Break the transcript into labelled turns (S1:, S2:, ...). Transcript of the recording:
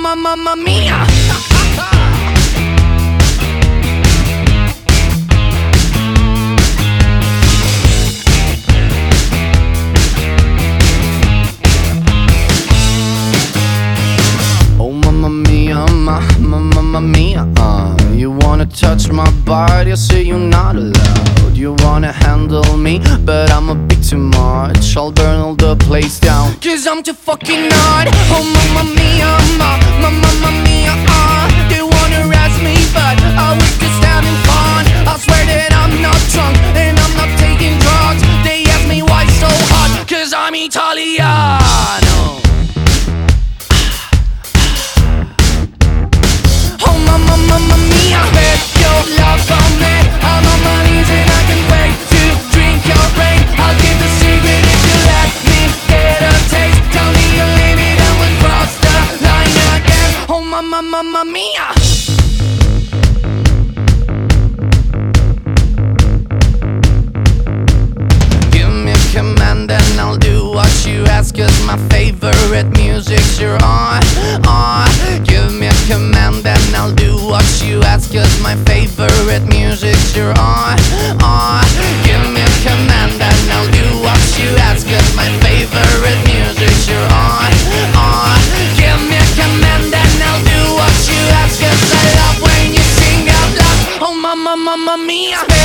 S1: mamma mia. Oh mamma mia, ma, ma, mamma mia. You wanna touch my body, I say you're not allowed. You wanna handle me, but I'm a bit too much. I'll burn all the place down Cause I'm too fucking hot Oh mamma mia, Italiano. Oh mamma, mamma mia Bet your love on me. I'm on my knees and I can wait To drink your brain. I'll give the secret if you let me get a taste. Tell me you leave it and we'll cross the line again. Oh mamma, mamma mia mamma mia.